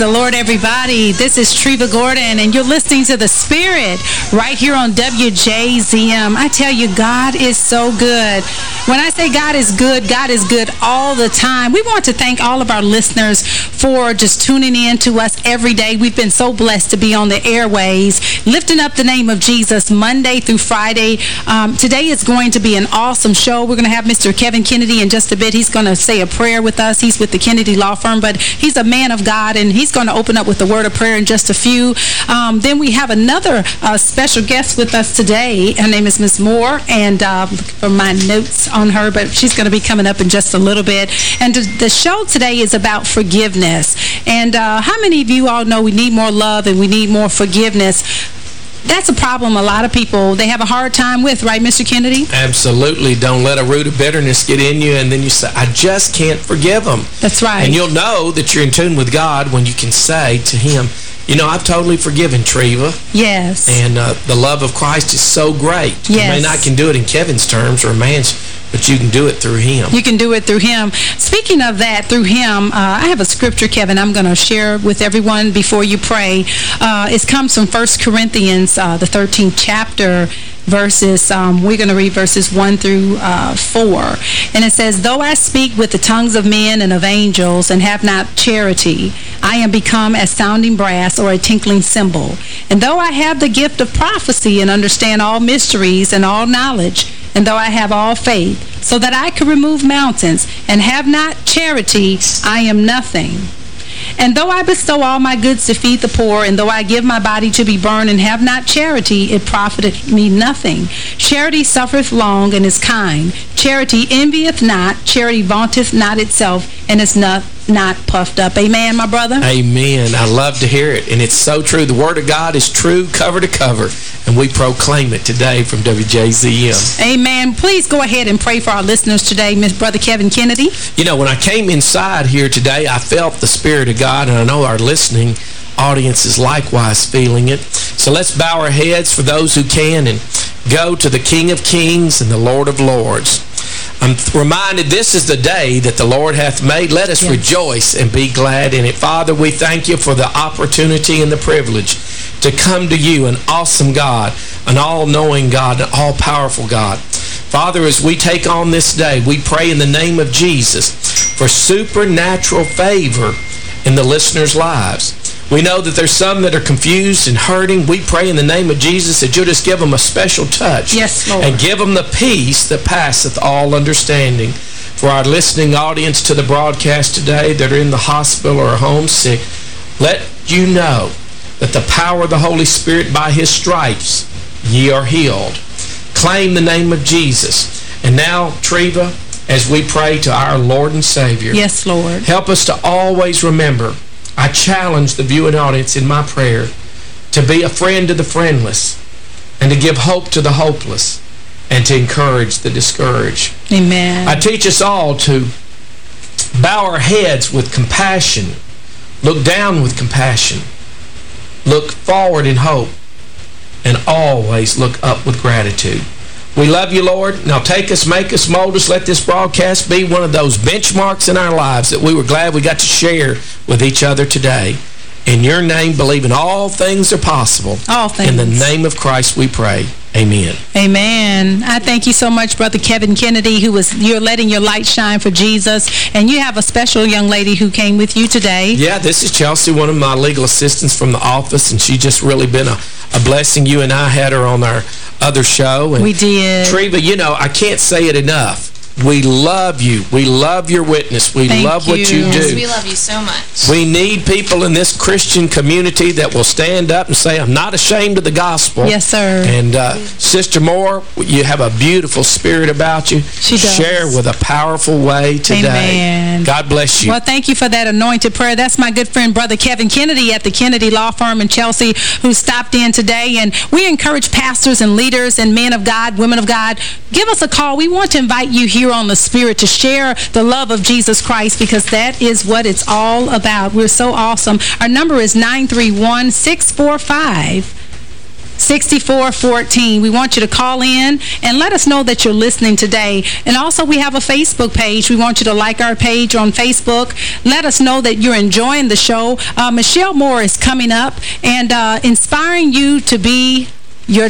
the Lord, everybody. This is Treva Gordon, and you're listening to The Spirit right here on WJZM. I tell you, God is so good. When I say God is good, God is good all the time. We want to thank all of our listeners for just tuning in to us every day. We've been so blessed to be on the airways, lifting up the name of Jesus Monday through Friday. Um, today is going to be an awesome show. We're going to have Mr. Kevin Kennedy in just a bit. He's going to say a prayer with us. He's with the Kennedy Law Firm, but he's a man of God, and he's going to open up with the word of prayer in just a few. Um, then we have another uh, special guest with us today. Her name is Miss Moore, and uh, for my notes on her, but she's going to be coming up in just a little bit. And the show today is about forgiveness. And uh, how many of you all know we need more love and we need more forgiveness? That's a problem a lot of people, they have a hard time with, right, Mr. Kennedy? Absolutely. Don't let a root of bitterness get in you, and then you say, I just can't forgive them. That's right. And you'll know that you're in tune with God when you can say to him, you know, I've totally forgiven Treva. Yes. And uh, the love of Christ is so great. Yes. You may not can do it in Kevin's terms or a man's but you can do it through him. You can do it through him. Speaking of that, through him, uh, I have a scripture, Kevin, I'm going to share with everyone before you pray. Uh, it comes from 1 Corinthians, uh, the 13th chapter, verses, um, we're going to read verses 1 through uh, 4. And it says, Though I speak with the tongues of men and of angels and have not charity, I am become as sounding brass or a tinkling cymbal. And though I have the gift of prophecy and understand all mysteries and all knowledge, and though I have all faith, so that I could remove mountains, and have not charity, I am nothing. And though I bestow all my goods to feed the poor, and though I give my body to be burned, and have not charity, it profiteth me nothing. Charity suffereth long, and is kind. Charity envieth not, charity vaunteth not itself, and is not not puffed up. Amen, my brother? Amen. I love to hear it. And it's so true. The Word of God is true cover to cover. And we proclaim it today from WJZM. Amen. Please go ahead and pray for our listeners today, Miss Brother Kevin Kennedy. You know, when I came inside here today, I felt the Spirit of God, and I know our listening audience is likewise feeling it. So let's bow our heads for those who can and go to the King of Kings and the Lord of Lords. I'm reminded this is the day that the Lord hath made. Let us yes. rejoice and be glad in it. Father, we thank you for the opportunity and the privilege to come to you, an awesome God, an all-knowing God, an all-powerful God. Father, as we take on this day, we pray in the name of Jesus for supernatural favor in the listeners' lives. We know that there's some that are confused and hurting. We pray in the name of Jesus that you'll just give them a special touch. Yes, Lord. And give them the peace that passeth all understanding. For our listening audience to the broadcast today that are in the hospital or homesick, let you know that the power of the Holy Spirit by his stripes ye are healed. Claim the name of Jesus. And now, Treva, as we pray to our Lord and Savior. Yes, Lord. Help us to always remember I challenge the viewing audience in my prayer to be a friend to the friendless and to give hope to the hopeless and to encourage the discouraged. Amen. I teach us all to bow our heads with compassion, look down with compassion, look forward in hope, and always look up with gratitude. We love you, Lord. Now take us, make us, mold us. Let this broadcast be one of those benchmarks in our lives that we were glad we got to share with each other today. In your name, believing all things are possible. All things. In the name of Christ we pray. Amen. Amen. I thank you so much, Brother Kevin Kennedy, who was you're letting your light shine for Jesus. And you have a special young lady who came with you today. Yeah, this is Chelsea, one of my legal assistants from the office, and she just really been a, a blessing. You and I had her on our other show. And we did. Treva, you know, I can't say it enough. We love you. We love your witness. We Thank love you. what you yes, do. we love you so much. We need people in this Christian community that will stand up and say, I'm not ashamed of the gospel. Yes, sir. And uh, Sister Moore, you have a beautiful spirit about you. She does. Share with a powerful way today. Amen. God bless you. Well, thank you for that anointed prayer. That's my good friend, Brother Kevin Kennedy at the Kennedy Law Firm in Chelsea who stopped in today. And we encourage pastors and leaders and men of God, women of God, give us a call. We want to invite you here on the Spirit to share the love of Jesus Christ because that is what it's all about. We're so awesome. Our number is 931-645- 6414. We want you to call in and let us know that you're listening today. And also, we have a Facebook page. We want you to like our page on Facebook. Let us know that you're enjoying the show. Uh, Michelle Moore is coming up and uh, inspiring you to be your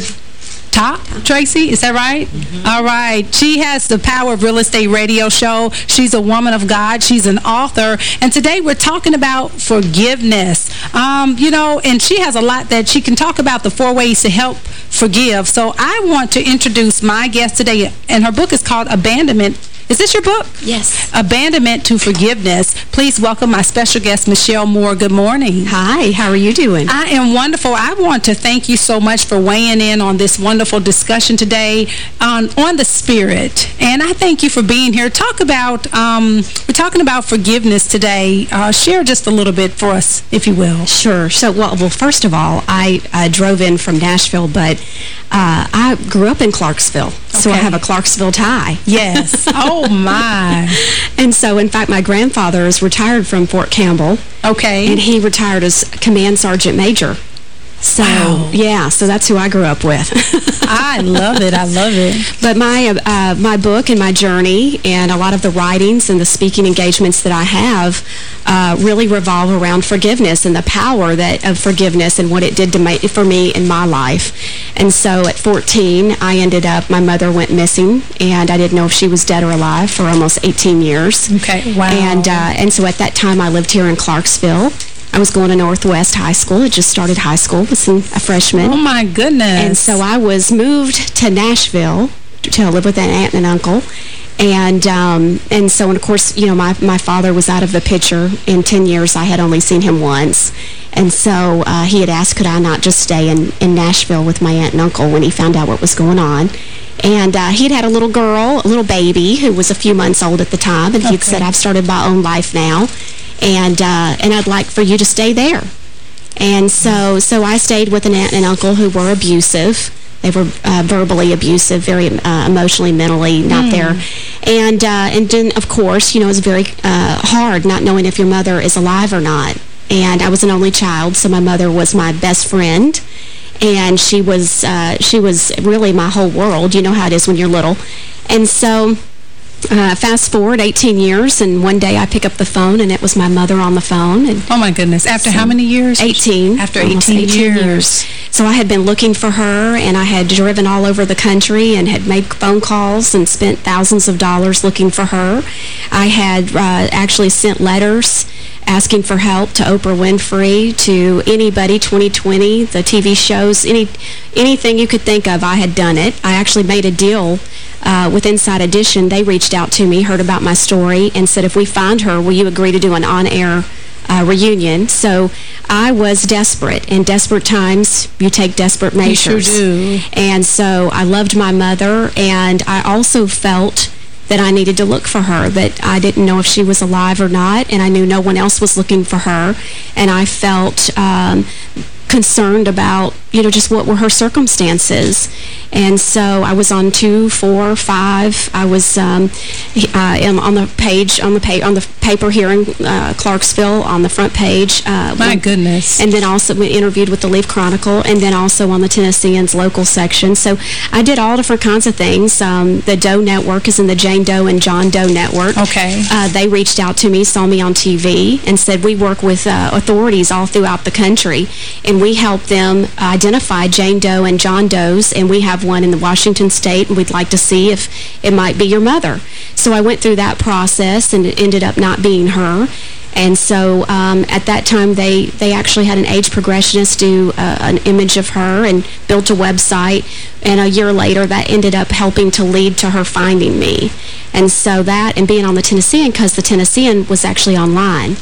top, Tracy? Is that right? Mm -hmm. All right. She has the Power of Real Estate radio show. She's a woman of God. She's an author. And today we're talking about forgiveness. Um, you know, and she has a lot that she can talk about the four ways to help forgive. So I want to introduce my guest today, and her book is called Abandonment is this your book? Yes. Abandonment to Forgiveness. Please welcome my special guest, Michelle Moore. Good morning. Hi. How are you doing? I am wonderful. I want to thank you so much for weighing in on this wonderful discussion today on, on the spirit. And I thank you for being here. Talk about, um, we're talking about forgiveness today. Uh, share just a little bit for us, if you will. Sure. So, well, well first of all, I uh, drove in from Nashville, but uh, I grew up in Clarksville. Okay. So I have a Clarksville tie. Yes. Oh, my. and so, in fact, my grandfather is retired from Fort Campbell. Okay. And he retired as Command Sergeant Major. So, wow. yeah, so that's who I grew up with. I love it. I love it. But my uh, my book and my journey and a lot of the writings and the speaking engagements that I have uh, really revolve around forgiveness and the power that of forgiveness and what it did to make, for me in my life. And so at 14, I ended up, my mother went missing, and I didn't know if she was dead or alive for almost 18 years. Okay, wow. And, uh, and so at that time, I lived here in Clarksville. I was going to Northwest High School. I just started high school. was a freshman. Oh, my goodness. And so I was moved to Nashville to live with an aunt and an uncle. And um, and so, and of course, you know, my, my father was out of the picture. In 10 years, I had only seen him once. And so uh, he had asked, could I not just stay in, in Nashville with my aunt and uncle when he found out what was going on. And uh, he'd had a little girl, a little baby, who was a few months old at the time. And okay. he'd said, I've started my own life now and uh, and I'd like for you to stay there. And so so I stayed with an aunt and uncle who were abusive. They were uh, verbally abusive, very uh, emotionally, mentally not mm. there. And uh, and then, of course, you know, it was very uh, hard not knowing if your mother is alive or not. And I was an only child, so my mother was my best friend. And she was uh, she was really my whole world. You know how it is when you're little. And so uh, fast forward 18 years, and one day I pick up the phone, and it was my mother on the phone. And oh, my goodness. After so how many years? 18. After 18, 18 years. years. So I had been looking for her, and I had driven all over the country and had made phone calls and spent thousands of dollars looking for her. I had uh, actually sent letters asking for help to Oprah Winfrey, to anybody, 2020, the TV shows, any anything you could think of, I had done it. I actually made a deal uh, with Inside Edition. They reached out to me, heard about my story, and said, if we find her, will you agree to do an on-air uh, reunion. So I was desperate. In desperate times, you take desperate measures. You sure do. And so I loved my mother, and I also felt that I needed to look for her, that I didn't know if she was alive or not, and I knew no one else was looking for her. And I felt um, concerned about, you know, just what were her circumstances. And so I was on two, four, five. I was um, uh, on the page, on the, pa on the paper here in uh, Clarksville, on the front page. Uh, My when, goodness. And then also we interviewed with the Leaf Chronicle, and then also on the Tennesseans local section. So I did all different kinds of things. Um, the Doe Network is in the Jane Doe and John Doe Network. Okay. Uh, they reached out to me, saw me on TV, and said, we work with uh, authorities all throughout the country, we help them identify Jane Doe and John Does, and we have one in the Washington state, and we'd like to see if it might be your mother. So I went through that process, and it ended up not being her. And so um, at that time, they, they actually had an age progressionist do uh, an image of her and built a website. And a year later, that ended up helping to lead to her finding me. And so that, and being on the Tennessean, because the Tennessean was actually online.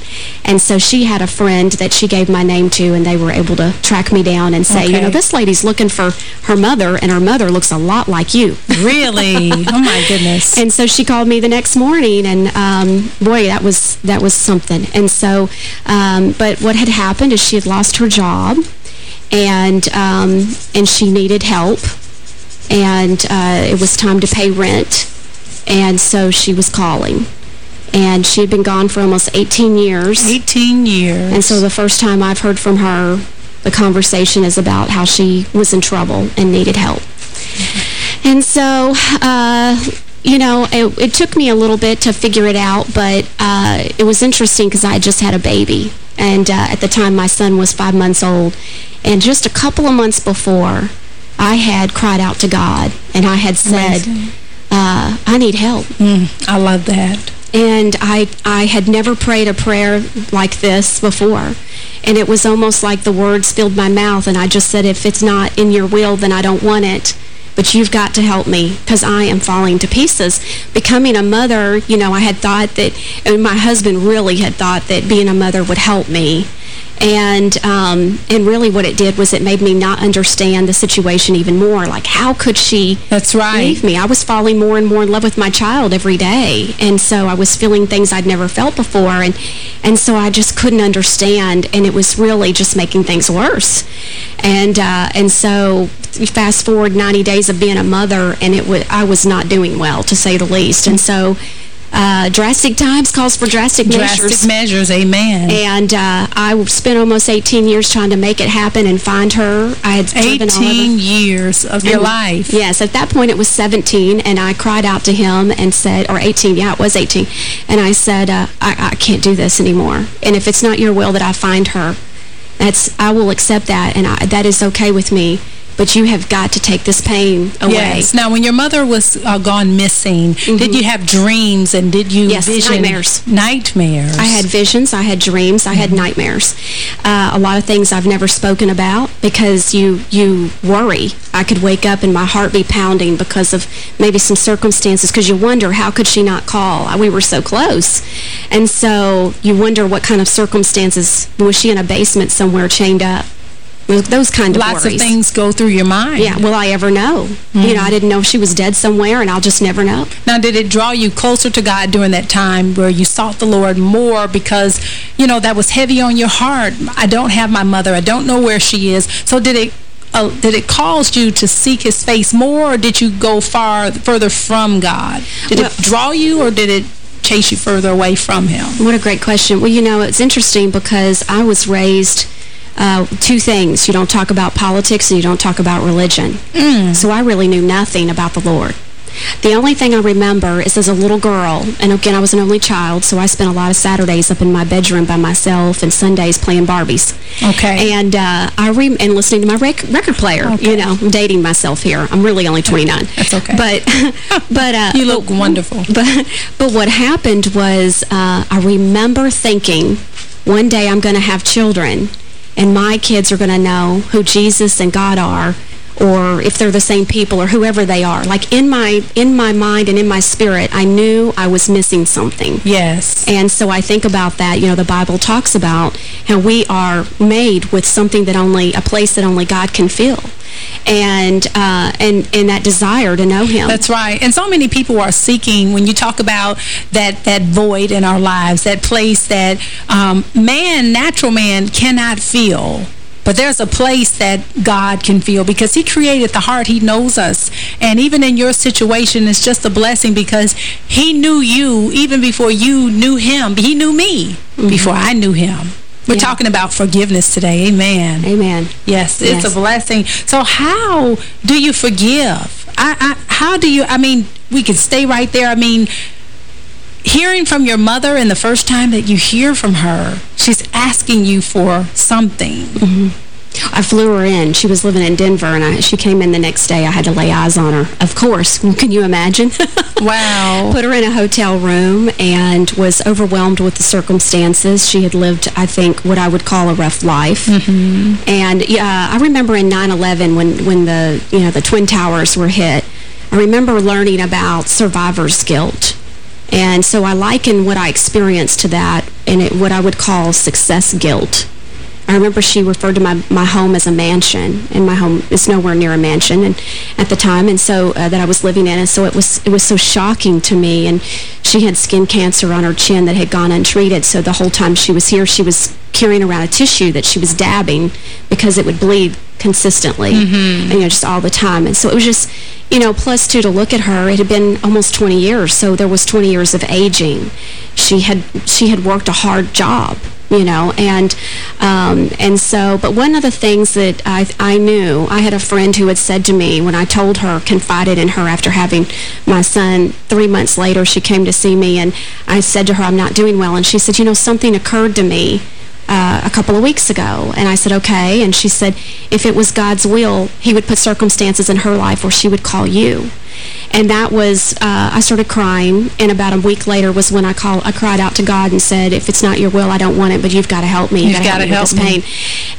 And so she had a friend that she gave my name to, and they were able to track me down and say, okay. you know, this lady's looking for her mother, and her mother looks a lot like you. Really? oh, my goodness. And so she called me the next morning, and um, boy, that was, that was something. And so, um, but what had happened is she had lost her job, and, um, and she needed help, and uh, it was time to pay rent and so she was calling. And she had been gone for almost 18 years. 18 years. And so the first time I've heard from her The conversation is about how she was in trouble and needed help. And so, uh, you know, it, it, took me a little bit to figure it out, but uh, it was interesting because I just had a baby. And uh, at the time, my son was five months old. And just a couple of months before, I had cried out to God, and I had said, uh, I need help. Mm, I love that. And I, I had never prayed a prayer like this before. And it was almost like the words filled my mouth, and I just said, if it's not in your will, then I don't want it but you've got to help me because I am falling to pieces. Becoming a mother, you know, I had thought that, and my husband really had thought that being a mother would help me. And um, and really what it did was it made me not understand the situation even more. Like, how could she That's right. leave me? I was falling more and more in love with my child every day. And so I was feeling things I'd never felt before. And, and so I just couldn't understand. And it was really just making things worse. And, uh, and so fast forward 90 days of being a mother, and it was I was not doing well, to say the least. And so uh, drastic times calls for drastic, drastic measures. measures, amen. And uh, I spent almost 18 years trying to make it happen and find her. I had 18 years of your and, life. Yes, at that point it was 17, and I cried out to him and said, or 18, yeah, it was 18. And I said, uh, I, I can't do this anymore. And if it's not your will that I find her, that's I will accept that, and I, that is okay with me but you have got to take this pain away. Yes. Now, when your mother was uh, gone missing, mm -hmm. did you have dreams and did you yes, vision? nightmares. Nightmares. I had visions. I had dreams. I mm -hmm. had mm-hmm. nightmares. Uh, a lot of things I've never spoken about because you, you worry. I could wake up and my heart be pounding because of maybe some circumstances because you wonder, how could she not call? We were so close. And so you wonder what kind of circumstances. Was she in a basement somewhere chained up? Those kind of Lots worries. of things go through your mind. Yeah, will I ever know? Mm -hmm. You know, I didn't know if she was dead somewhere, and I'll just never know. Now, did it draw you closer to God during that time where you sought the Lord more because, you know, that was heavy on your heart? I don't have my mother. I don't know where she is. So did it uh, did it cause you to seek his face more, or did you go far further from God? Did well, it draw you, or did it chase you further away from him? What a great question. Well, you know, it's interesting because I was raised uh, two things. You don't talk about politics and you don't talk about religion. Mm. So I really knew nothing about the Lord. The only thing I remember is as a little girl, and again, I was an only child, so I spent a lot of Saturdays up in my bedroom by myself and Sundays playing Barbies. Okay. And uh, I re and listening to my rec record player. Okay. You know, I'm dating myself here. I'm really only 29. That's okay. But, but uh, you look but, wonderful. But, but what happened was uh, I remember thinking, one day I'm going to have children, and my kids are going to know who Jesus and God are or if they're the same people or whoever they are. Like in my in my mind and in my spirit, I knew I was missing something. Yes. And so I think about that. You know, the Bible talks about how we are made with something that only, a place that only God can fill. And, uh, and, and that desire to know him. That's right. And so many people are seeking, when you talk about that, that void in our lives, that place that um, man, natural man, cannot fill but there's a place that God can feel because he created the heart. He knows us. And even in your situation, it's just a blessing because he knew you even before you knew him. He knew me mm -hmm. before I knew him. We're yeah. talking about forgiveness today. Amen. Amen. Yes, it's yes. a blessing. So how do you forgive? I, I, how do you, I mean, we can stay right there. I mean, hearing from your mother and the first time that you hear from her, she's asking you for something. Mm -hmm. I flew her in. She was living in Denver, and I, she came in the next day. I had to lay eyes on her. Of course. Can you imagine? wow. Put her in a hotel room and was overwhelmed with the circumstances. She had lived, I think, what I would call a rough life. Mm -hmm. And yeah, I remember in 9-11 when, when the, you know, the Twin Towers were hit, I remember learning about survivor's guilt and so I liken what I experienced to that and it, what I would call success guilt. I remember she referred to my, my home as a mansion, and my home is nowhere near a mansion and at the time, and so uh, that I was living in. And so it was it was so shocking to me. And she had skin cancer on her chin that had gone untreated. So the whole time she was here, she was carrying around a tissue that she was dabbing because it would bleed consistently, mm -hmm. you know, just all the time. And so it was just, you know, plus two, to look at her, it had been almost 20 years, so there was 20 years of aging. She had she had worked a hard job, you know, and Um, and so, but one of the things that I, I knew, I had a friend who had said to me when I told her, confided in her after having my son, three months later, she came to see me and I said to her, I'm not doing well. And she said, you know, something occurred to me uh, a couple of weeks ago. And I said, okay. And she said, if it was God's will, he would put circumstances in her life where she would call you. And that was, uh, I started crying, and about a week later was when I called, I cried out to God and said, if it's not your will, I don't want it, but you've got to help me. You've, you've got to help, help me. Pain.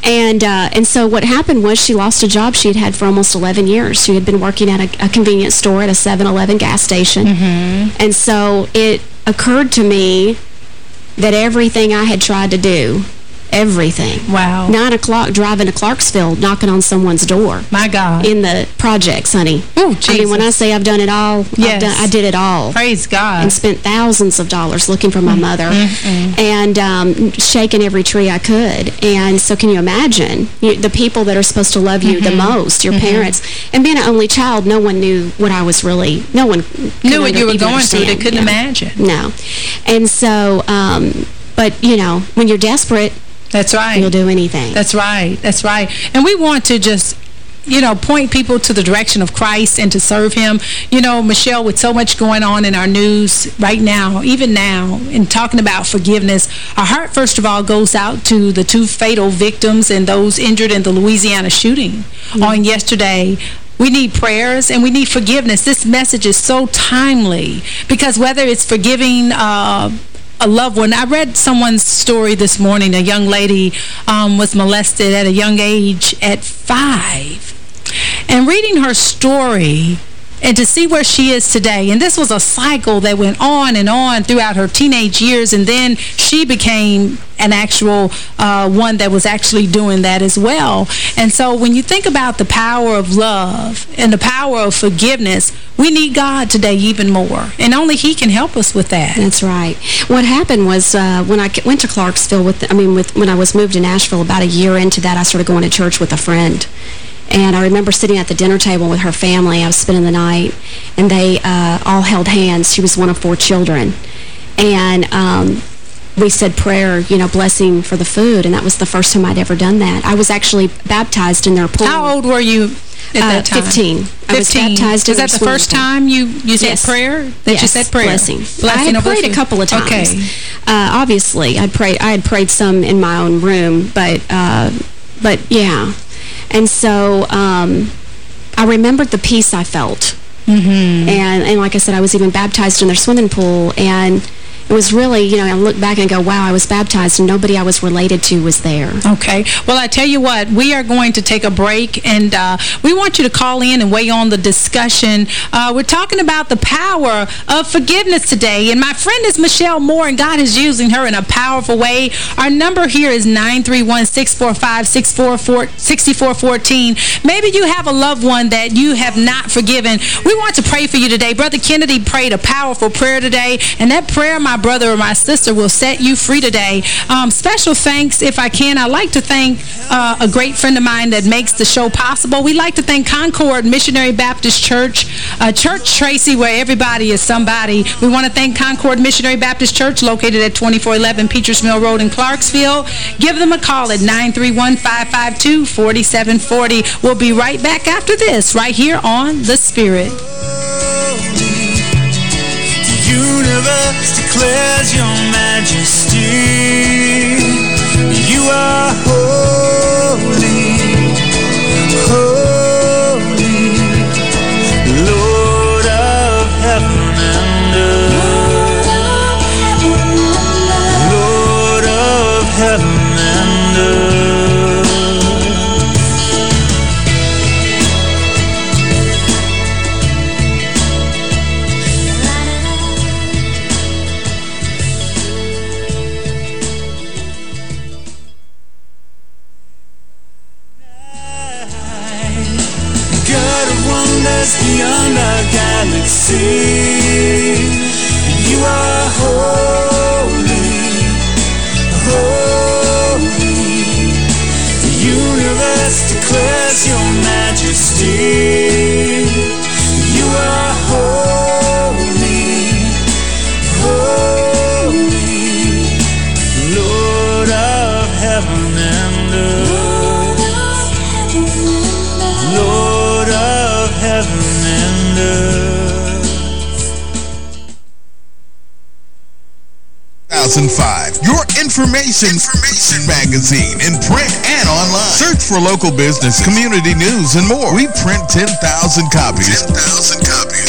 And, uh, and so what happened was she lost a job she had had for almost 11 years. She had been working at a, a convenience store at a 7-Eleven gas station. Mm -hmm. And so it occurred to me that everything I had tried to do everything. Wow. Nine o'clock driving to Clarksville, knocking on someone's door. My God. In the projects, honey. Oh, Jesus. I mean, when I say I've done it all, yes. Done, I did it all. Praise God. And spent thousands of dollars looking for my mother mm -hmm. and um, shaking every tree I could. And so can you imagine you, the people that are supposed to love you mm -hmm. the mm-hmm. most, your -hmm. parents. And being an only child, no one knew what I was really, no one knew what you were going through. They couldn't imagine. No. And so, um, but, you know, when you're desperate, that's right. You'll do anything. That's right. That's right. And we want to just you know, point people to the direction of Christ and to serve him. You know, Michelle, with so much going on in our news right now, even now, in talking about forgiveness, our heart, first of all, goes out to the two fatal victims and those injured in the Louisiana shooting mm -hmm. on yesterday. We need prayers and we need forgiveness. This message is so timely because whether it's forgiving uh, a loved one. I read someone's story this morning. A young lady um, was molested at a young age at five. And reading her story, and to see where she is today. And this was a cycle that went on and on throughout her teenage years, and then she became an actual uh, one that was actually doing that as well. And so when you think about the power of love and the power of forgiveness, we need God today even more. And only he can help us with that. That's right. What happened was uh, when I went to Clarksville, with I mean, with when I was moved to Nashville, about a year into that, I started going to church with a friend. And I remember sitting at the dinner table with her family. I was spending the night, and they uh, all held hands. She was one of four children. And um, we said prayer, you know, blessing for the food, and that was the first time I'd ever done that. I was actually baptized in their pool. How old were you at uh, that time? 15. 15. I was baptized Was that the first pool. time you, you said yes. prayer? That yes. you said prayer? blessing. blessing I had prayed a couple of times. Okay. Uh, obviously, I'd prayed, I had prayed some in my own room, but, uh, but yeah. And so um, I remembered the peace I felt. Mm -hmm. And, and like I said, I was even baptized in their swimming pool. And was really, you know, I look back and go, wow, I was baptized and nobody I was related to was there. Okay. Well, I tell you what, we are going to take a break and uh, we want you to call in and weigh on the discussion. Uh, we're talking about the power of forgiveness today. And my friend is Michelle Moore and God is using her in a powerful way. Our number here is 931-645-6414. Maybe you have a loved one that you have not forgiven. We want to pray for you today. Brother Kennedy prayed a powerful prayer today. And that prayer, my brother or my sister will set you free today. Um, special thanks, if I can, I'd like to thank uh, a great friend of mine that makes the show possible. We'd like to thank Concord Missionary Baptist Church, uh, Church Tracy, where everybody is somebody. We want to thank Concord Missionary Baptist Church, located at 2411 Peachers Mill Road in Clarksville. Give them a call at 931-552-4740. We'll be right back after this, right here on The Spirit universe declares your majesty. You are holy, beyond our galaxy. You are holy, holy. The universe declares your majesty. 2005. Your information, information magazine in print and online. Search for local business, community news, and more. We print 10,000 copies. 10,000 copies.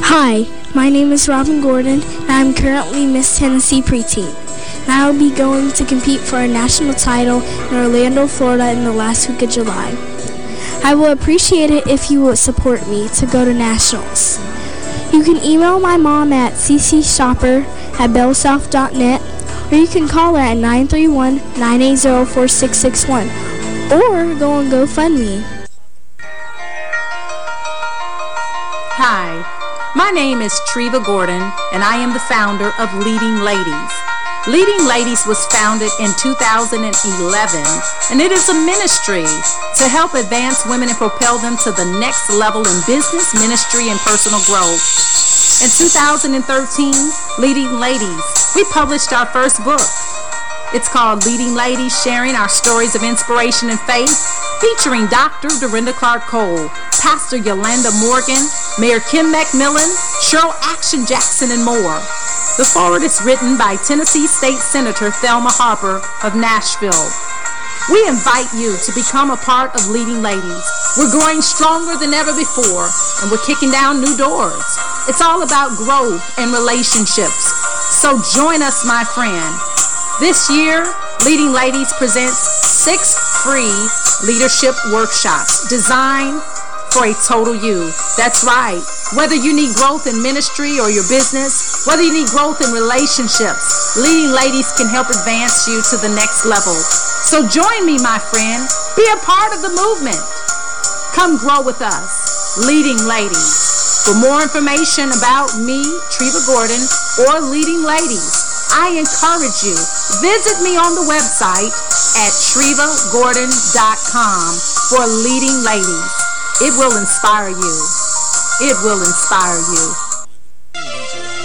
Hi, my name is Robin Gordon, and I'm currently Miss Tennessee preteen. And I will be going to compete for a national title in Orlando, Florida in the last week of July. I will appreciate it if you would support me to go to nationals. You can email my mom at ccshopper at bellsouth.net or you can call her at 931-980-4661 or go on GoFundMe. Hi, my name is Treva Gordon, and I am the founder of Leading Ladies. Leading Ladies was founded in 2011, and it is a ministry to help advance women and propel them to the next level in business, ministry, and personal growth. In 2013, Leading Ladies, we published our first book. It's called Leading Ladies, Sharing Our Stories of Inspiration and Faith, featuring Dr. Dorinda Clark Cole, Pastor Yolanda Morgan, Mayor Kim McMillan, Cheryl Action Jackson, and more. The forward is written by Tennessee State Senator Thelma Harper of Nashville. We invite you to become a part of Leading Ladies. We're growing stronger than ever before, and we're kicking down new doors. It's all about growth and relationships. So join us, my friend. This year, Leading Ladies presents six free leadership workshops designed for a total you. That's right. Whether you need growth in ministry or your business, whether you need growth in relationships, Leading Ladies can help advance you to the next level. So join me, my friend. Be a part of the movement. Come grow with us. Leading Ladies. For more information about me, Treva Gordon, or Leading Ladies, I encourage you, visit me on the website at trevagordon.com for Leading Ladies. It will inspire you. It will inspire you.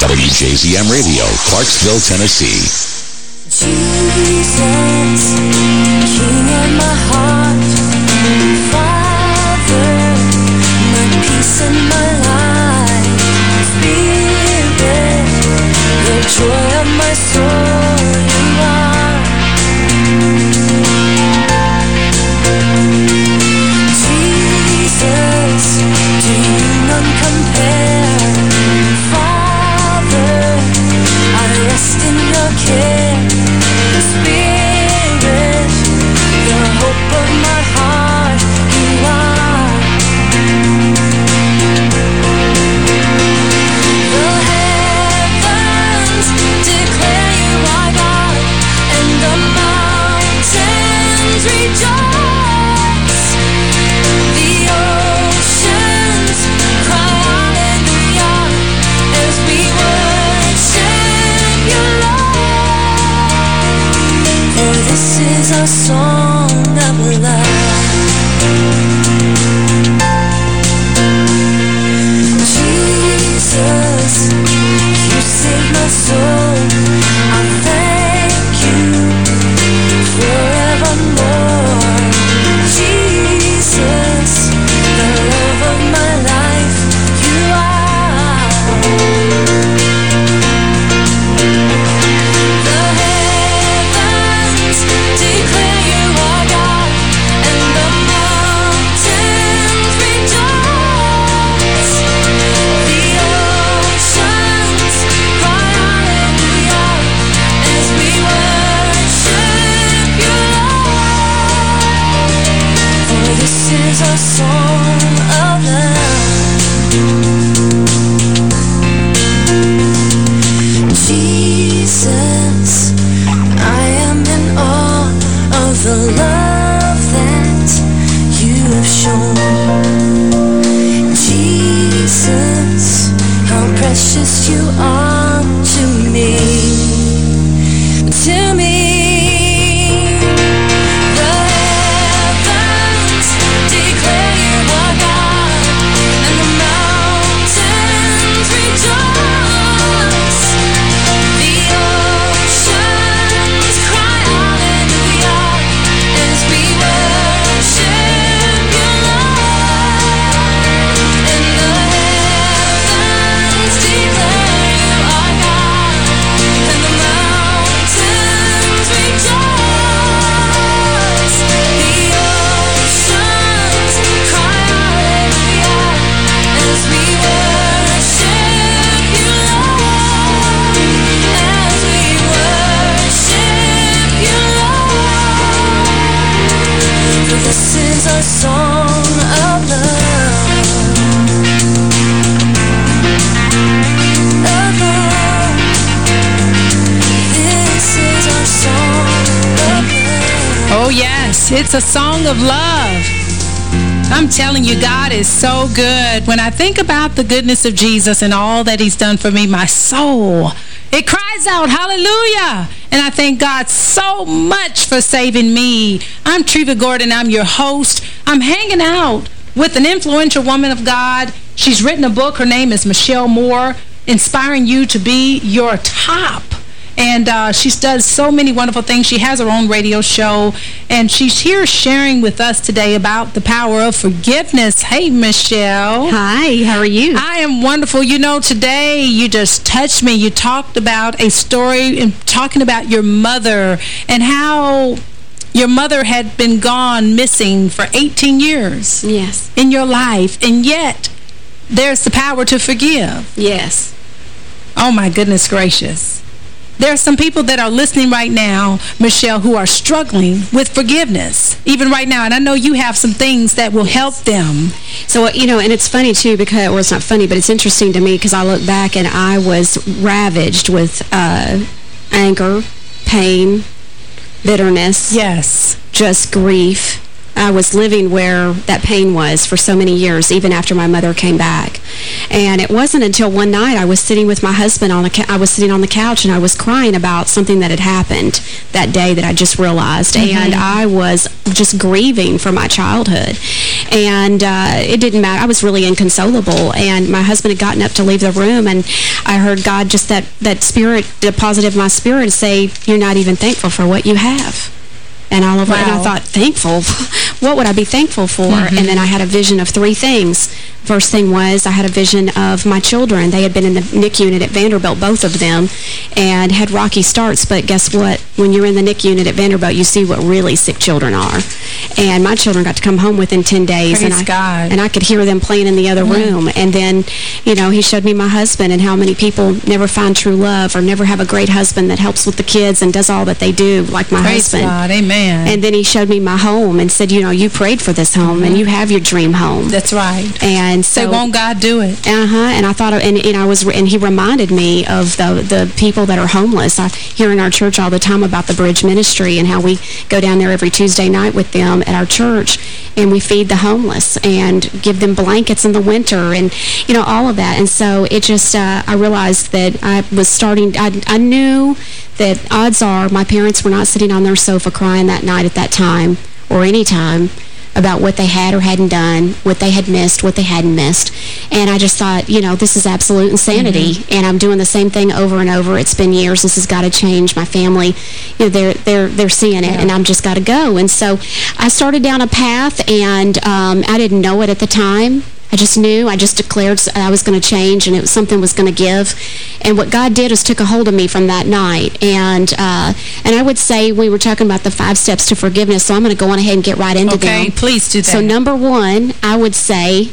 WJZM Radio, Clarksville, Tennessee. Jesus, King my heart, Father, peace my life, Spirit, the joy of my soul, you are a song of love. I'm telling you, God is so good. When I think about the goodness of Jesus and all that he's done for me, my soul, it cries out, hallelujah. And I thank God so much for saving me. I'm Treva Gordon. I'm your host. I'm hanging out with an influential woman of God. She's written a book. Her name is Michelle Moore, Inspiring You to Be Your Top. And uh, she does so many wonderful things. She has her own radio show. And she's here sharing with us today about the power of forgiveness. Hey, Michelle. Hi, how are you? I am wonderful. You know, today you just touched me. You talked about a story and talking about your mother and how your mother had been gone missing for 18 years Yes. in your life. And yet, there's the power to forgive. Yes. Oh, my goodness gracious. There are some people that are listening right now, Michelle, who are struggling with forgiveness, even right now. And I know you have some things that will help them. So, uh, you know, and it's funny, too, because, well, it's not funny, but it's interesting to me because I look back and I was ravaged with uh, anger, pain, bitterness. Yes. Just grief. I was living where that pain was for so many years, even after my mother came back. And it wasn't until one night I was sitting with my husband on the I was sitting on the couch and I was crying about something that had happened that day that I just realized. And I was just grieving for my childhood. And uh, it didn't matter. I was really inconsolable. And my husband had gotten up to leave the room and I heard God just that, that spirit deposited my spirit and say, you're not even thankful for what you have. And all of it, and I thought, thankful? what would I be thankful for? Mm-hmm. And then I had a vision of three things. First thing was I had a vision of my children. They had been in the NIC unit at Vanderbilt, both of them, and had rocky starts. But guess what? When you're in the NIC unit at Vanderbilt, you see what really sick children are. And my children got to come home within 10 days. and Praise I, God. And I could hear them playing in the other room. And then, you know, he showed me my husband and how many people never find true love or never have a great husband that helps with the kids and does all that they do, like my Praise husband. God. Amen. And then he showed me my home and said, you know, you prayed for this home and you have your dream home. That's right. And Say, so, won't God do it? uh-huh, and I thought, and, and I was, and he reminded me of the the people that are homeless. I hear in our church all the time about the Bridge Ministry and how we go down there every Tuesday night with them at our church, and we feed the homeless and give them blankets in the winter, and you know all of that. And so it just, uh, I realized that I was starting. I I knew that odds are my parents were not sitting on their sofa crying that night at that time or any time about what they had or hadn't done, what they had missed, what they hadn't missed. And I just thought, you know, this is absolute insanity. And I'm doing the same thing over and over. It's been years. This has got to change. My family, you know, they're, they're, they're seeing it and I'm just got to go. And so I started down a path and um, I didn't know it at the time. I just knew. I just declared I was going to change and it was something was going to give. And what God did is took a hold of me from that night. And uh, and I would say we were talking about the five steps to forgiveness, so I'm going to go on ahead and get right into Okay, them. please do that. So number one, I would say,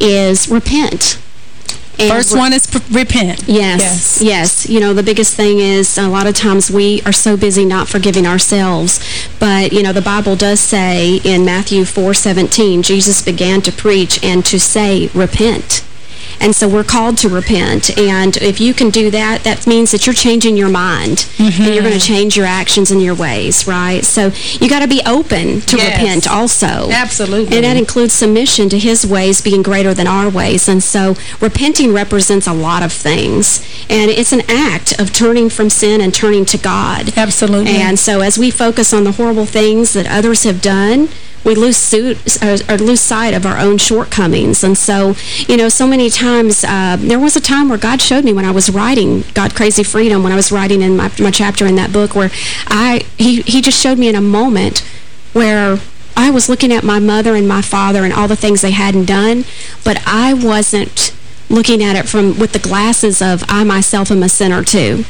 is repent. And First one is p- repent. Yes, yes, You know, the biggest thing is a lot of times we are so busy not forgiving ourselves. But, you know, the Bible does say in Matthew 4:17, Jesus began to preach and to say, repent. And so we're called to repent. And if you can do that, that means that you're changing your mind. And you're going to mm-hmm. change your actions and your ways, right? So you got to be open to Yes. repent also. Absolutely. And that includes submission to his ways being greater than our ways. And so repenting represents a lot of things. And it's an act of turning from sin and turning to God. Absolutely. And so as we focus on the horrible things that others have done, we lose suit or, or lose sight of our own shortcomings. And so, you know, so many times, uh, there was a time where God showed me when I was writing God Crazy Freedom, when I was writing in my, my chapter in that book, where I he, he just showed me in a moment where I was looking at my mother and my father and all the things they hadn't done, but I wasn't looking at it from with the glasses of I myself am a sinner too.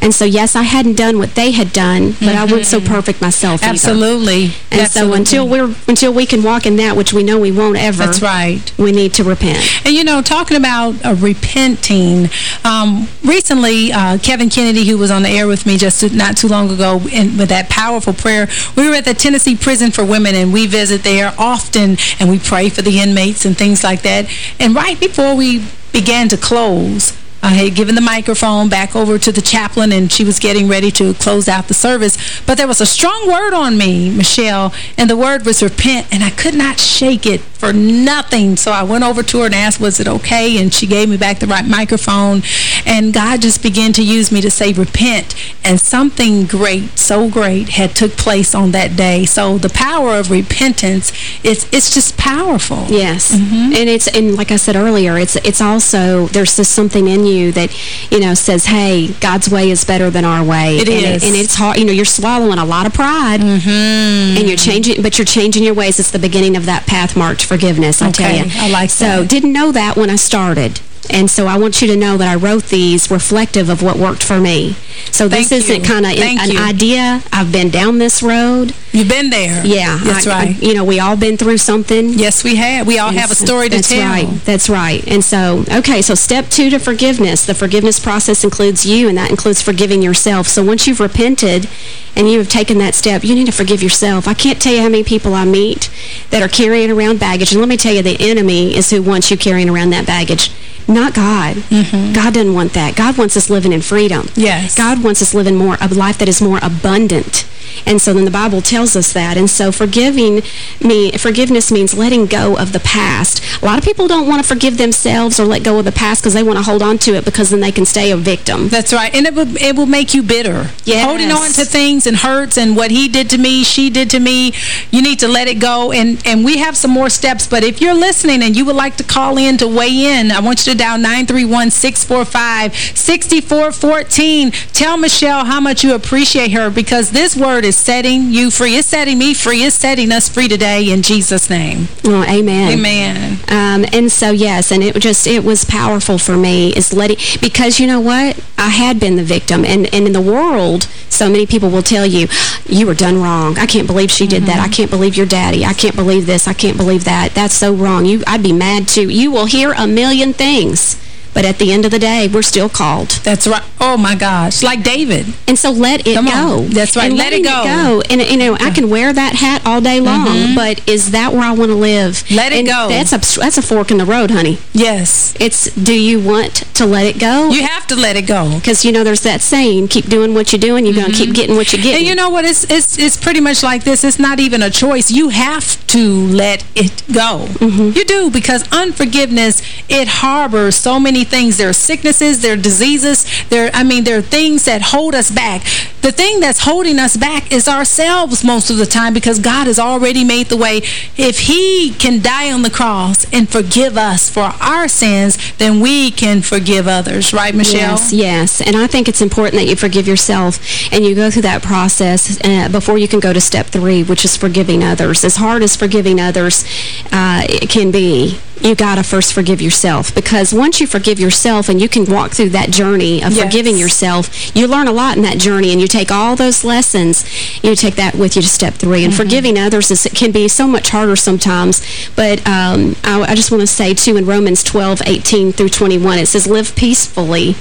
And so, yes, I hadn't done what they had done, but I wasn't so perfect myself either. Absolutely. And Absolutely. so until we're until we can walk in that, which we know we won't ever, That's right. we need to repent. And, you know, talking about uh, repenting, um, recently, uh, Kevin Kennedy, who was on the air with me just not too long ago in, with that powerful prayer, we were at the Tennessee Prison for Women, and we visit there often, and we pray for the inmates and things like that. And right before we began to close, I had given the microphone back over to the chaplain, and she was getting ready to close out the service. But there was a strong word on me, Michelle, and the word was repent, and I could not shake it for nothing. So I went over to her and asked, was it okay? And she gave me back the right microphone, and God just began to use me to say repent, and something great, so great, had took place on that day. So the power of repentance, it's, it's just powerful. Yes, Mm-hmm. and it's and like I said earlier, it's it's also there's just something in you that you know says, "Hey, God's way is better than our way." It and is. and it's hard. You know, you're swallowing a lot of pride, Mm-hmm. and you're changing, but you're changing your ways. It's the beginning of that path mark to forgiveness. I tell you, I like so that. didn't know that when I started. And so I want you to know that I wrote these reflective of what worked for me. So this Thank isn't kind of an you. idea. I've been down this road. You've been there. Yeah. That's I- I- right. you know, we all been through something. Yes, we have. We all have a story to that's tell. right. That's right. And so, okay, so step two to forgiveness. The forgiveness process includes you, and that includes forgiving yourself. So once you've repented and you have taken that step, you need to forgive yourself. I can't tell you how many people I meet that are carrying around baggage. And let me tell you, the enemy is who wants you carrying around that baggage, not God. Mm-hmm. God doesn't want that. God wants us living in freedom. Yes. God wants us living more a life that is more abundant. And so then the Bible tells us that. And so forgiving me, forgiveness means letting go of the past. A lot of people don't want to forgive themselves or let go of the past because they want to hold on to it because then they can stay a victim. That's right. And it will, it will make you bitter. Yes. Holding on to things and hurts and what he did to me, she did to me, you need to let it go. And, and we have some more steps. But if you're listening and you would like to call in to weigh in, I want you to dial 931-645-6414. Tell Michelle how much you appreciate her because this word is setting you free. It's setting me free. It's setting us free today in Jesus' name. Oh, amen. Amen. Um, and so, yes, and it just, it was powerful for me is letting, because you know what? I had been the victim. And, and in the world, so many people will tell you, you were done wrong. I can't believe she did that. I can't believe your daddy. I can't believe this. I can't believe that. That's so wrong. You, I'd be mad too. You will hear a million things. But at the end of the day, we're still called. That's right. Oh, my gosh. Like David. And so let it Come on. go. That's right. And Let it letting go. And, you know, I can wear that hat all day long, but is that where I want to live? Mm-hmm. Let it And go. That's a, that's a fork in the road, honey. Yes. It's, do you want to let it go? You have to let it go. Because, you know, there's that saying, keep doing what you're doing, you're going to keep getting what you're getting. And you know what? It's, it's, it's pretty much like this. It's not even a choice. You have to let it go. Mm-hmm. You do because unforgiveness, it harbors so many things. There are sicknesses, there are diseases, there, I mean, there are things that hold us back. The thing that's holding us back is ourselves most of the time because God has already made the way. If he can die on the cross and forgive us for our sins, then we can forgive others. Right, Michelle? Yes, yes. And I think it's important that you forgive yourself and you go through that process uh, before you can go to step three, which is forgiving others. As hard as forgiving others uh, it can be, you got to first forgive yourself because once you forgive yourself and you can walk through that journey of Yes. forgiving yourself, you learn a lot in that journey and you take all those lessons, you take that with you to step three. And Mm-hmm. forgiving others is, it can be so much harder sometimes. But um, I, I just want to say, too, in Romans 12, 18 through 21, it says, live peacefully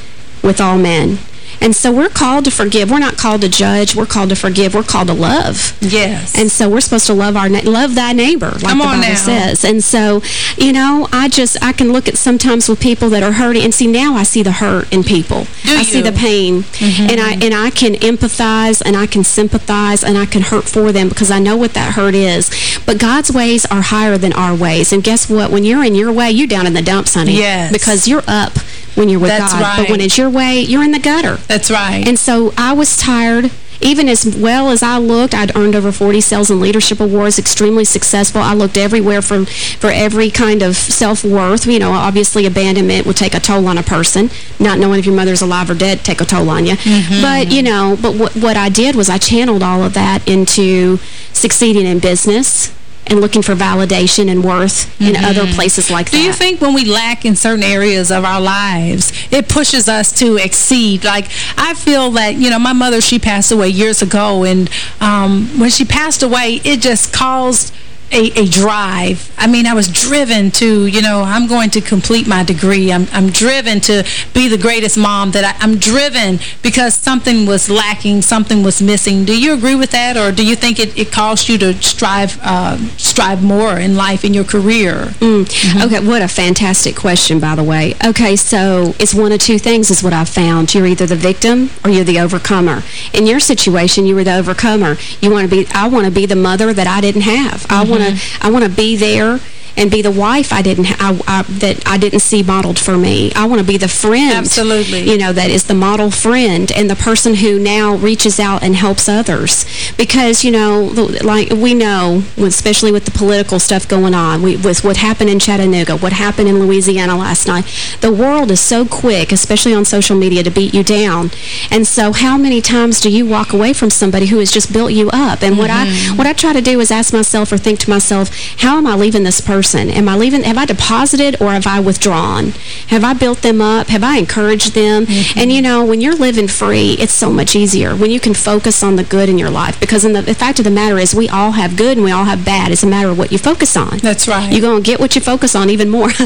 with all men. And so we're called to forgive. We're not called to judge. We're called to forgive. We're called to love. Yes. And so we're supposed to love our love thy neighbor, like Come the on Bible now. says. And so, you know, I just I can look at sometimes with people that are hurting and see now I see the hurt in people. Do I see the pain, Mm-hmm. and I and I can empathize and I can sympathize and I can hurt for them because I know what that hurt is. But God's ways are higher than our ways. And guess what? When you're in your way, you're down in the dumps, honey. Yes. Because you're up when you're with That's God. But when it's your way, you're in the gutter. That's right. And so I was tired. Even as well as I looked, I'd earned over 40 sales and leadership awards, extremely successful. I looked everywhere for, for every kind of self-worth. You know, obviously abandonment would take a toll on a person. Not knowing if your mother's alive or dead take a toll on you. Mm-hmm. But, you know, but what, what I did was I channeled all of that into succeeding in business and looking for validation and worth in other places like Do that. Do you think when we lack in certain areas of our lives, it pushes us to exceed? Like, I feel that, you know, my mother, she passed away years ago, and um, when she passed away, it just caused a, a drive. I mean, I was driven to, you know, I'm going to complete my degree. I'm, I'm driven to be the greatest mom that I, I'm driven because something was lacking, something was missing. Do you agree with that, or do you think it, it caused you to strive uh, strive more in life, in your career? Mm. Okay, what a fantastic question, by the way. Okay, so it's one of two things is what I've found. You're either the victim or you're the overcomer. In your situation, you were the overcomer. You want to be, I want to be the mother that I didn't have. I want to, I want to be there and be the wife I didn't, I, I, that I didn't see modeled for me. I want to be the friend. Absolutely. You know, that is the model friend and the person who now reaches out and helps others. Because, you know, like we know, especially with the political stuff going on, we, with what happened in Chattanooga, what happened in Louisiana last night, the world is so quick, especially on social media, to beat you down. And so how many times do you walk away from somebody who has just built you up? And what I mm-hmm. what I try to do is ask myself or think to myself, how am I leaving this person? Am I leaving, have I deposited or have I withdrawn? Have I built them up? Have I encouraged them? Mm-hmm. And you know, when you're living free, it's so much easier when you can focus on the good in your life. Because in the, the fact of the matter is we all have good and we all have bad. It's a matter of what you focus on. That's right. You're going to get what you focus on even more.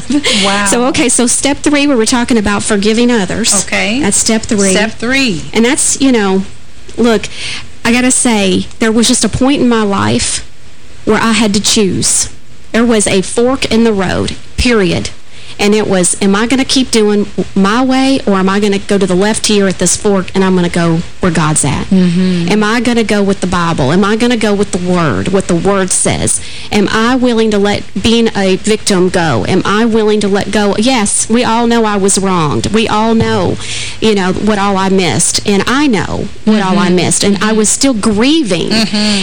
Wow. So, okay, so step three, where we were talking about forgiving others. Okay. That's step three. Step three. And that's, you know, look, I got to say, there was just a point in my life where I had to choose. There was a fork in the road, period. And it was, am I going to keep doing my way or am I going to go to the left here at this fork and I'm going to go where God's at? Mm-hmm. Am I going to go with the Bible? Am I going to go with the Word, what the Word says? Am I willing to let being a victim go? Am I willing to let go? Yes, we all know I was wronged. We all know, you know, what all I missed. And I know what all I Mm-hmm. missed. And I was still grieving.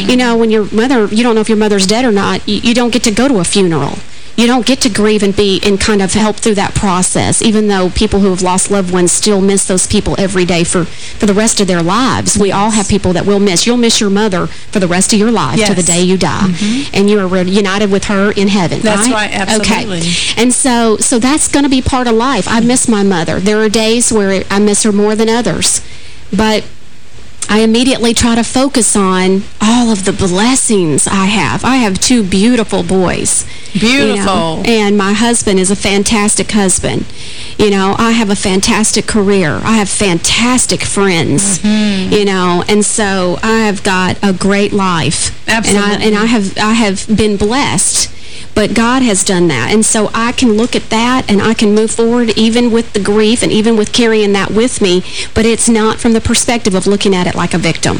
You know, when your mother, you don't know if your mother's dead or not, you, you don't get to go to a funeral. You don't get to grieve and be and kind of help through that process, even though people who have lost loved ones still miss those people every day for, for the rest of their lives. We all have people that we'll miss. You'll miss your mother for the rest of your life to the day you die. Mm-hmm. And you are united with her in heaven, That's right, absolutely. Okay. And so, so that's going to be part of life. I miss my mother. There are days where I miss her more than others. But I immediately try to focus on all of the blessings I have. I have two beautiful boys. you know, Beautiful. and my husband is a fantastic husband. You know, I have a fantastic career. I have fantastic friends. Mm-hmm. You know, and so I have got a great life. And I, Absolutely. and I have I have been blessed. But God has done that. And so I can look at that and I can move forward even with the grief and even with carrying that with me. But it's not from the perspective of looking at it like a victim.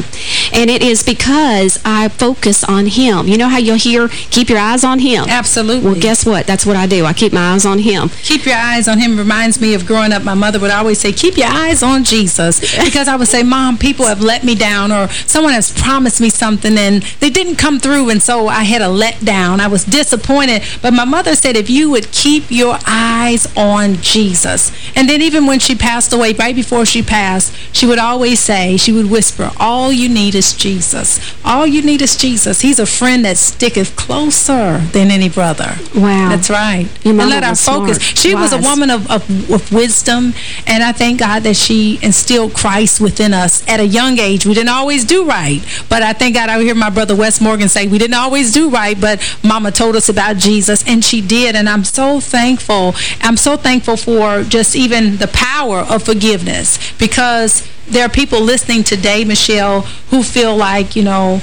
And it is because I focus on Him. You know how you'll hear, keep your eyes on Him? Absolutely. Well, guess what? That's what I do. I keep my eyes on Him. Keep your eyes on him reminds me of growing up. My mother would always say, keep your eyes on Jesus. Because I would say, Mom, people have let me down or someone has promised me something and they didn't come through. And so I had a letdown. I was disappointed But my mother said if you would keep your eyes on Jesus. And then even when she passed away, right before she passed, she would always say, she would whisper, all you need is Jesus. All you need is Jesus. He's a friend that sticketh closer than any brother. Wow. That's right. Your and mama let our focus. smart, She was a woman of, of, of wisdom, and I thank God that she instilled Christ within us at a young age. We didn't always do right, but I thank God I hear my brother Wes Morgan say we didn't always do right, but Mama told us about Jesus, and she did, and I'm so thankful. I'm so thankful for just even the power of forgiveness because there are people listening today, Michelle, who feel like, you know,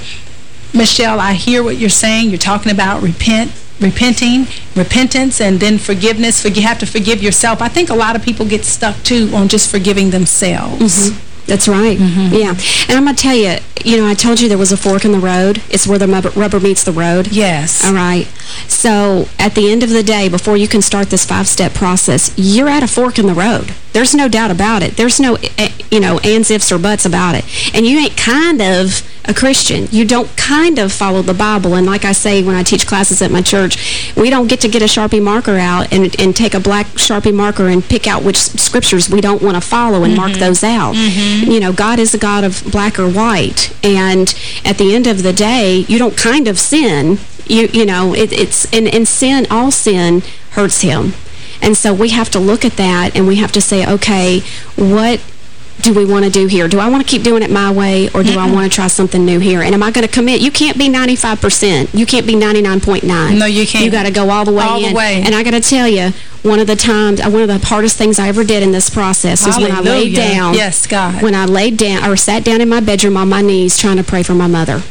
Michelle, I hear what you're saying. You're talking about repent, repenting, repentance, and then forgiveness. For You have to forgive yourself. I think a lot of people get stuck, too, on just forgiving themselves. Mm-hmm. That's right. Mm-hmm. Yeah. And I'm going to tell you, you know, I told you there was a fork in the road. It's where the rubber meets the road. Yes. All right. So at the end of the day, before you can start this five-step process, you're at a fork in the road. There's no doubt about it. There's no, eh, eh, you know, ands, ifs, or buts about it. And you ain't kind of a Christian. You don't kind of follow the Bible. And like I say when I teach classes at my church, we don't get to get a Sharpie marker out and, and take a black Sharpie marker and pick out which scriptures we don't want to follow and mark mm-hmm. those out. Mm-hmm. You know, God is a God of black or white. And at the end of the day, you don't kind of sin. You you know, it, it's, and, and sin, all sin hurts him. And so we have to look at that and we have to say, okay, what do we want to do here? Do I want to keep doing it my way or do I want to try something new here? And am I going to commit? You can't be 95%. You can't be 99.9. No, you can't. You got to go all the way All the way. And I got to tell you, one of the times, uh, one of the hardest things I ever did in this process was when I laid down. Yes, God. When I laid down or sat down in my bedroom on my knees trying to pray for my mother.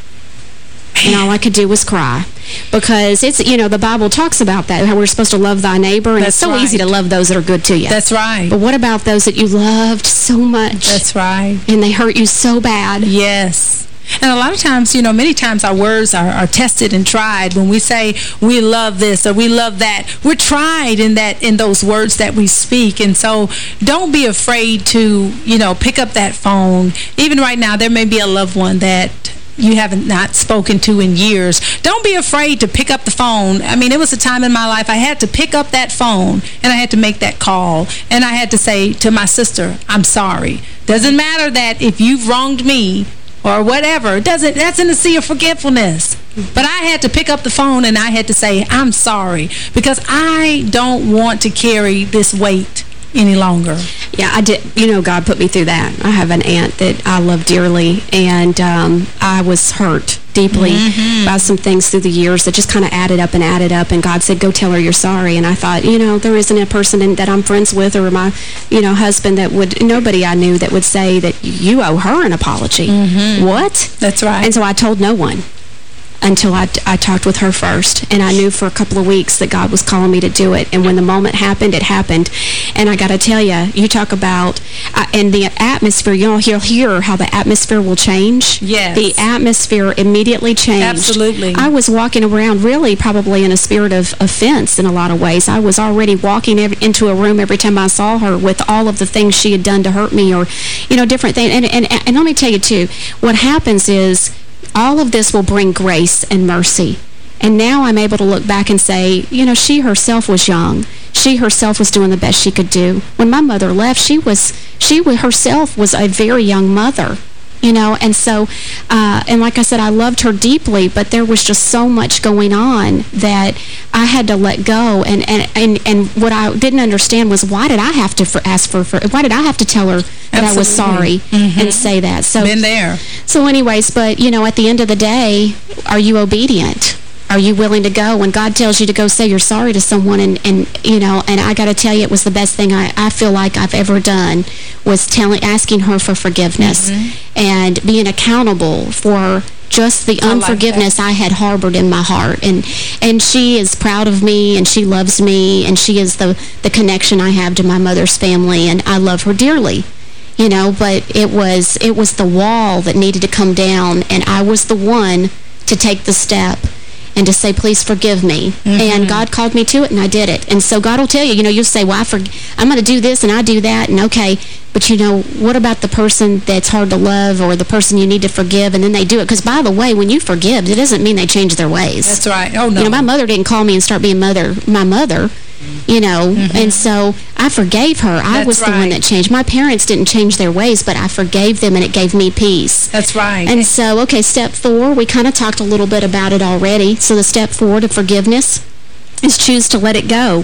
And all I could do was cry. Because it's, you know, the Bible talks about that, how we're supposed to love thy neighbor. And it's That's so easy to love those that are good to you. That's right. But what about those that you loved so much? That's right. and they hurt you so bad. Yes. And a lot of times, you know, many times our words are, are tested and tried. When we say we love this or we love that, we're tried in that in those words that we speak. And so don't be afraid to, you know, pick up that phone. Even right now, there may be a loved one that you haven't not spoken to in years. Don't be afraid to pick up the phone. I mean, it was a time in my life I had to pick up that phone and I had to make that call. And I had to say to my sister, I'm sorry. Doesn't matter that if you've wronged me or whatever, doesn't that's in the sea of forgetfulness. But I had to pick up the phone and I had to say, I'm sorry. Because I don't want to carry this weight any longer. Yeah, I did. You know, God put me through that. I have an aunt that I love dearly, and um, I was hurt deeply by some things through the years that just kind of added up and added up, and God said, go tell her you're sorry. And I thought, you know, there isn't a person in, that I'm friends with or my, you know, husband that would, nobody I knew that would say that you owe her an apology. What? That's right. And so I told no one until I, I talked with her first. And I knew for a couple of weeks that God was calling me to do it. And when the moment happened, it happened. And I got to tell you, you talk about, uh, and the atmosphere, you'll hear, hear how the atmosphere will change. Yes. The atmosphere immediately changed. Absolutely. I was walking around really probably in a spirit of offense in a lot of ways. I was already walking ev into a room every time I saw her with all of the things she had done to hurt me or, you know, different things. And, and, and let me tell you, too, what happens is all of this will bring grace and mercy. And now I'm able to look back and say, you know, she herself was young. She herself was doing the best she could do. When my mother left, she was, she herself was a very young mother. You know, and so, uh, and like I said, I loved her deeply, but there was just so much going on that I had to let go. And, and, and, and what I didn't understand was why did I have to for, ask for, for, why did I have to tell her that I was sorry and say that? So Been there. so anyways, but, you know, at the end of the day, are you obedient? Are you willing to go? When God tells you to go say you're sorry to someone and, and you know, and I got to tell you, it was the best thing I, I feel like I've ever done was telling, asking her for forgiveness mm-hmm. and being accountable for just the like that. unforgiveness I had harbored in my heart. And and she is proud of me and she loves me and she is the, the connection I have to my mother's family and I love her dearly you know, but it was it was the wall that needed to come down, and I was the one to take the step and to say, please forgive me. Mm-hmm. And God called me to it, and I did it. And so God will tell you, you know, you'll say, well, I I'm going to do this, and I do that, and okay. But, you know, what about the person that's hard to love or the person you need to forgive, and then they do it? Because, by the way, when you forgive, it doesn't mean they change their ways. That's right. Oh, no. You know, my mother didn't call me and start being mother, my mother, you know, mm-hmm. and so I forgave her. I. That's was the one that changed. My parents didn't change their ways, but I forgave them, and it gave me peace. That's right. And so, okay, step four, we kind of talked a little bit about it already. So the step four to forgiveness is choose to let it go.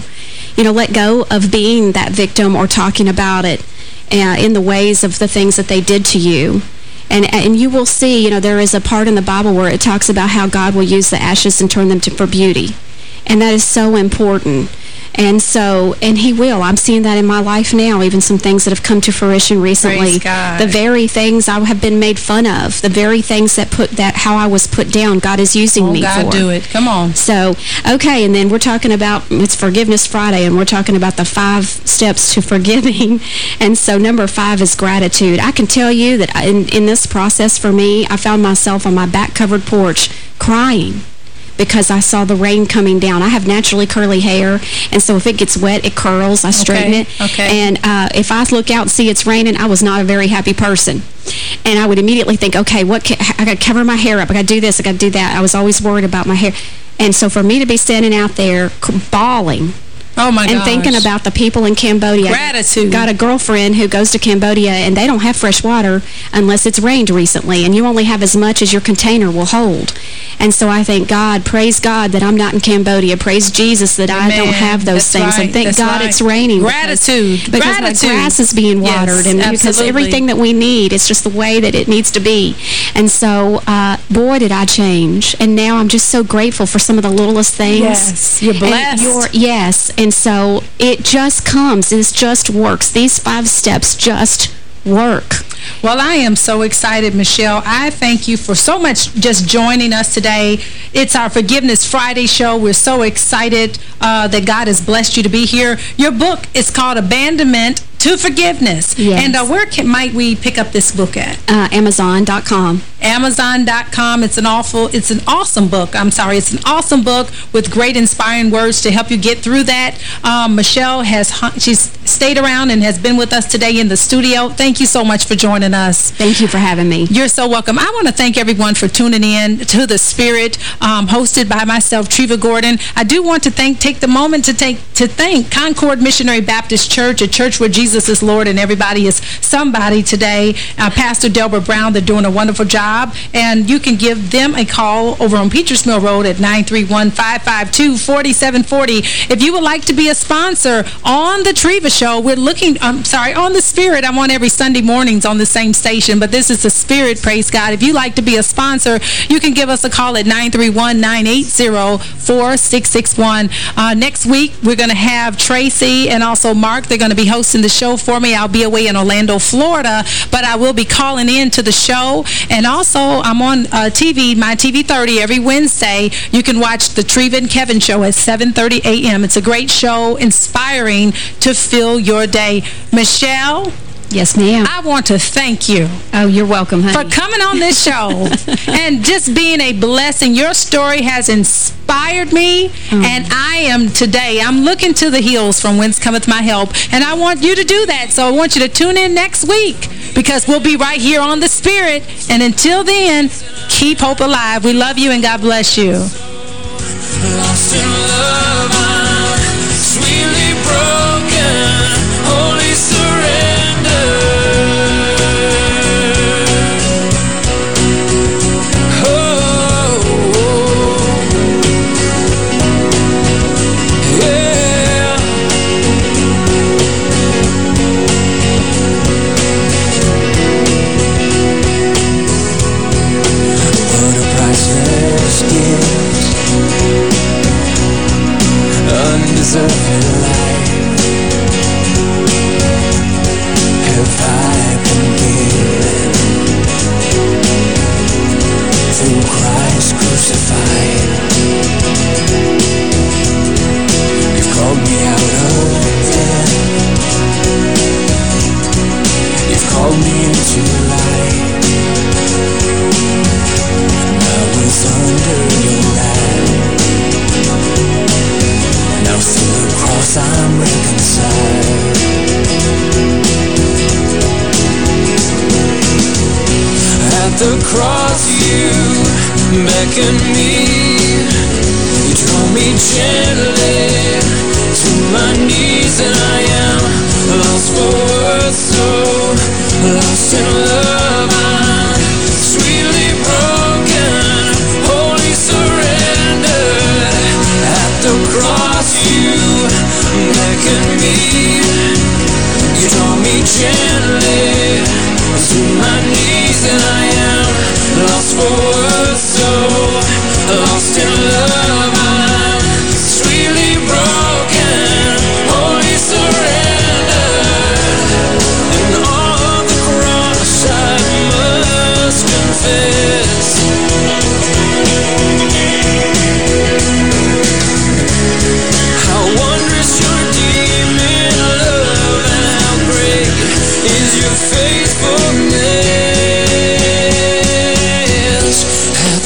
You know, let go of being that victim or talking about it uh, in the ways of the things that they did to you. And, and you will see, you know, there is a part in the Bible where it talks about how God will use the ashes and turn them to for beauty. And that is so important. And so, and he will. I'm seeing that in my life now, even some things that have come to fruition recently. The very things I have been made fun of, the very things that put that how I was put down, God is using oh, me God, for. do it. Come on. So, okay, and then we're talking about, it's Forgiveness Friday, and we're talking about the five steps to forgiving. And so number five is gratitude. I can tell you that in, in this process for me, I found myself on my back covered porch crying because I saw the rain coming down. I have naturally curly hair, and so if it gets wet, it curls. I straighten Okay, it. okay. And uh, if I look out and see it's raining, I was not a very happy person. And I would immediately think, okay, what? Ca I got to cover my hair up. I got to do this. I got to do that. I was always worried about my hair. And so for me to be standing out there bawling Oh, my god! and gosh. thinking about the people in Cambodia. Gratitude. Got a girlfriend who goes to Cambodia, and they don't have fresh water unless it's rained recently, and you only have as much as your container will hold. And so I thank God, praise God that I'm not in Cambodia. Praise Jesus that I don't have those That's things. right. And thank That's God right. it's raining. Gratitude. Because, Gratitude. my grass is being Yes, watered, and because everything that we need, it's just the way that it needs to be. And so, uh, boy, did I change. And now I'm just so grateful for some of the littlest things. Yes, you're And blessed. you're- yes, and so it just comes. It just works. These five steps just work. Well, I am so excited, Michelle. I thank you for so much just joining us today. It's our Forgiveness Friday show. We're so excited uh, that God has blessed you to be here. Your book is called Abandonment to Forgiveness. Yes. And uh, where can, might we pick up this book at? Uh, Amazon.com. Amazon.com. It's an awful, it's an awesome book. I'm sorry, it's an awesome book with great inspiring words to help you get through that. Um, Michelle has, she's stayed around and has been with us today in the studio. Thank you so much for joining us. Thank you for having me. You're so welcome. I want to thank everyone for tuning in to The Spirit, um, hosted by myself, Treva Gordon. I do want to thank take the moment to take to thank Concord Missionary Baptist Church, a church where Jesus is Lord and everybody is somebody today. Uh, Pastor Delbert Brown, they're doing a wonderful job. And you can give them a call over on Peachers Mill Road at 931-552-4740. If you would like to be a sponsor on The Treva Show, we're looking, I'm sorry, on The Spirit. I'm on every Sunday mornings on the same station, but this is The Spirit, praise God. If you like to be a sponsor, you can give us a call at 931-980-4661. Uh, next week, we're going to have Tracy and also Mark. They're going to be hosting the show for me. I'll be away in Orlando, Florida, but I will be calling in to the show. And also, I'm on uh, TV, my TV 30, every Wednesday. You can watch the Treva and Kevin show at 7.30 a.m. It's a great show, inspiring to fill your day. Michelle, Yes, ma'am. I want to thank you Oh, you're welcome, honey. for coming on this show and just being a blessing. Your story has inspired me, Mm. and I am today, I'm looking to the hills from whence cometh my help, and I want you to do that. So I want you to tune in next week because we'll be right here on The Spirit. And until then, keep hope alive. We love you, and God bless you.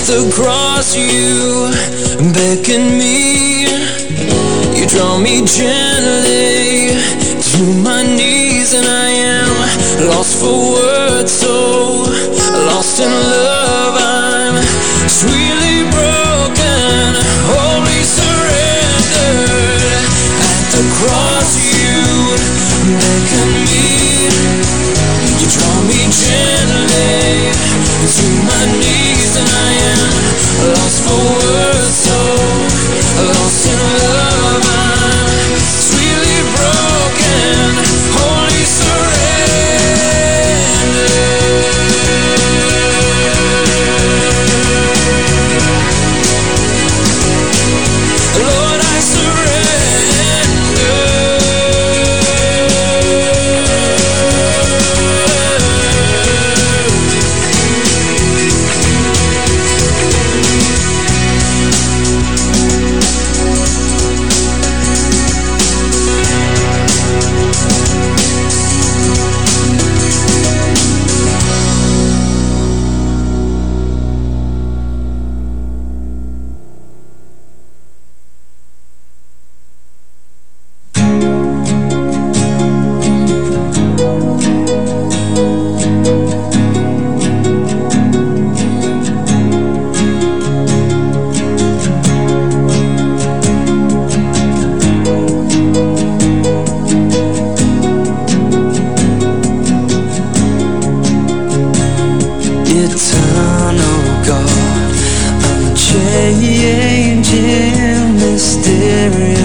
across you. Beckon me. You draw me gently. changing mysterious.